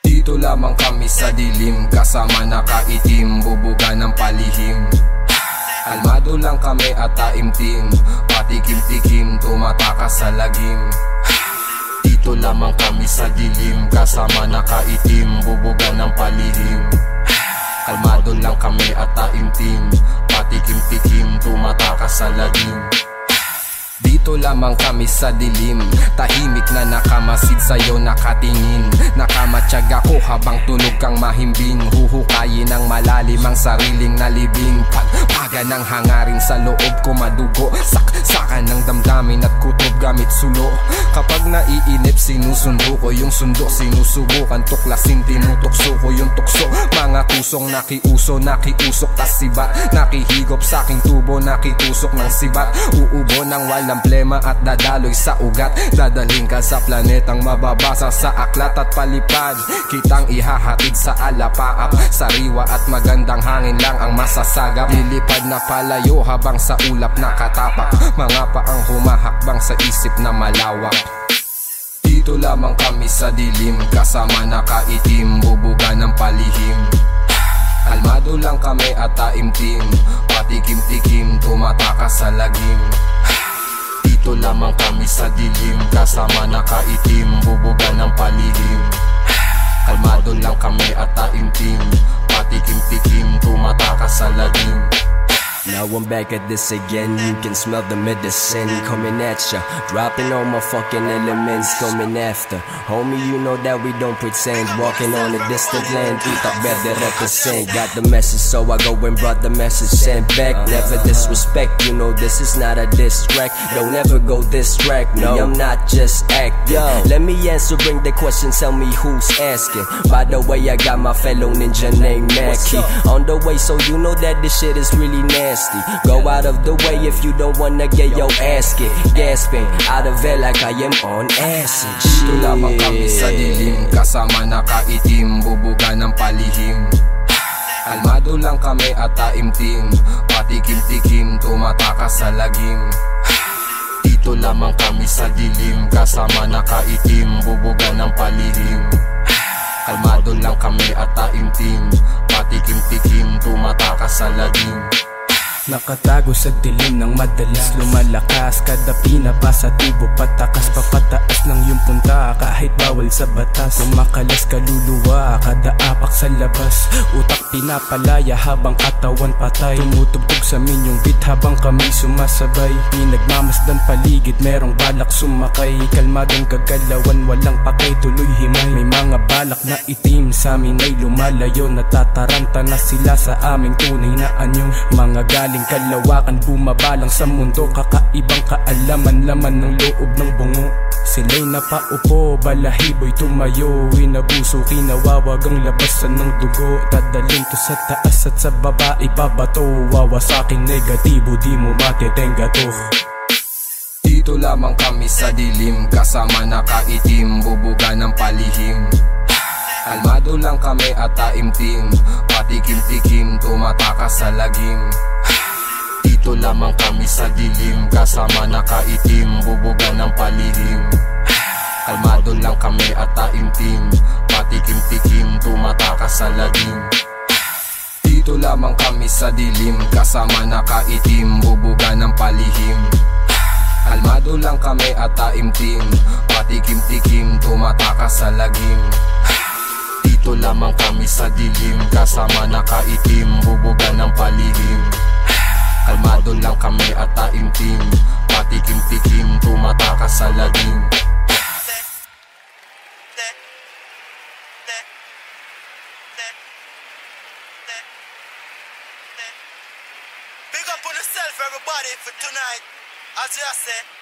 Dito lamang kami sa dilim Kasama nakaitim Bubuga ng palihim. Kalmado lang kami at taimtim Patikim-tikim Tumatakas sa lagim. Dito lamang kami sa dilim Kasama nakaitim Bubuga ng palihim. Kalmado lang kami at taimtim Patikim-tikim Tumatakas sa lagim dito lamang kami sa dilim. Tahimik na nakamasid sa'yo nakatingin. Nakamatsyag ako habang tunog kang mahimbing. Huhukayin ng malalim ang sariling nalibing. Pagpaga ng hangarin sa loob ko madugo. Saksakan ng damdamin at kutob gamit sulo Kapag naiinip sinusundo ko yung sundo. Sinusubukan tuklasin tinutokso ko yung tukso. Mga kusong nakiuso nakiusok tas siba Nakihigop sa aking tubo nakitusok ng sibat Uubo ng walang plema at dadaloy sa ugat. Dadaling ka sa planetang mababasa sa aklat at palipad. Kitang ihahatid sa alapaap. Sariwa at magandang hangin lang ang masasagap. Lilipad na palayo habang sa ulap nakatapak. Mga pa ang humahakbang sa isip na malawak dito lamang kami sa dilim Kasama nakaitim Bubuga ng palihim. Kalmado lang kami at taimtim Patikim-tikim Tumatakas sa lagim. Dito lamang kami sa dilim Kasama nakaitim Bubuga ng palihim. Kalmado lang kami at taimtim Patikim-tikim Tumatakas sa lagim Now I'm back at this again. You can smell the medicine coming at ya. Dropping all my fucking elements coming after. Homie, you know that we don't pretend. Walking on a distant land, eat up better represent. Got the message, so I go and brought the message sent back. Never disrespect, you know this is not a diss track. Don't ever go distract me. I'm not just acting. Let me answer, bring the question. Tell me who's asking. By the way, I got my fellow ninja named Mackie on the way, so you know that this shit is really nasty. Go out of the way if you don't wanna get your ass kicked. Gasping out of it like I am on acid. Dito lamang kami sa dilim Kasama nakaitim Bubuga ng palihim. Kalmado lang kami at taimtim Patikim-tikim Tumatakas sa lagim. Dito lamang kami sa dilim Kasama nakaitim Bubuga ng palihim. Kalmado lang kami at taimtim Patikim-tikim Tumatakas sa lagim Nakatago sa dilim ng madalas lumalakas. Kada pinapa sa tubo patakas Papataas ng iyong punta. Kahit bawal sa batas Kumakalas kaluluwa kada apak sa labas Utak pinapalaya habang katawan patay. Tumutugtog sa minyong beat habang kami sumasabay. Pinagmamasdan paligid merong balak sumakay. Kalmadong gagalawan walang pakay tuloy himay. May mga balak na itim sa amin ay lumalayo. Natataranta na sila sa aming tunay na anyong Mga galing Galing kalawakan bumabalang sa mundo. Kakaibang kaalaman laman ng loob ng bungo. Sila'y napaupo, balahiboy tumayo. Inabuso, kinawawagang labasan ng dugo. Tadalin to sa taas at sa baba ibabato Wawasaking negatibo, di mo matetenga to. Dito lamang kami sa dilim Kasama nakaitim Bubuga ng palihim. Kalmado lang kami at taimtim Patikim-tikim Tumatakas sa lagim lamang kami sa dilim. Kasama nakaitim Bubuga ng palihim. Kalmado lang kami at taimtim. Patikim-tikim Tumatakas sa lagim. Dito lamang kami sa dilim. Kasama nakaitim Bubuga ng palihim. Kalmado lang kami at taimtim. Patikim-tikim Tumatakas sa lagim. Dito lamang kami sa dilim. Kasama nakaitim Bubuga ng palihim Kalmado lang kami at taimtim. Patikim-tikim Tumatakas sa lagim. Big up on yourself, everybody, for tonight. As you say,